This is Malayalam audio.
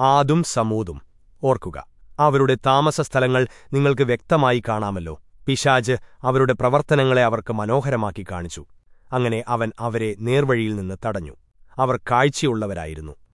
ആദും സമൂതും ഓർക്കുക അവരുടെ താമസസ്ഥലങ്ങൾ നിങ്ങൾക്ക് വ്യക്തമായി കാണാമല്ലോ. പിശാജ് അവരുടെ പ്രവർത്തനങ്ങളെ അവർക്ക് മനോഹരമാക്കി കാണിച്ചു. അങ്ങനെ അവൻ അവരെ നേർവഴിയിൽ നിന്ന് തടഞ്ഞു. അവർ കാഴ്ചയുള്ളവരായിരുന്നു.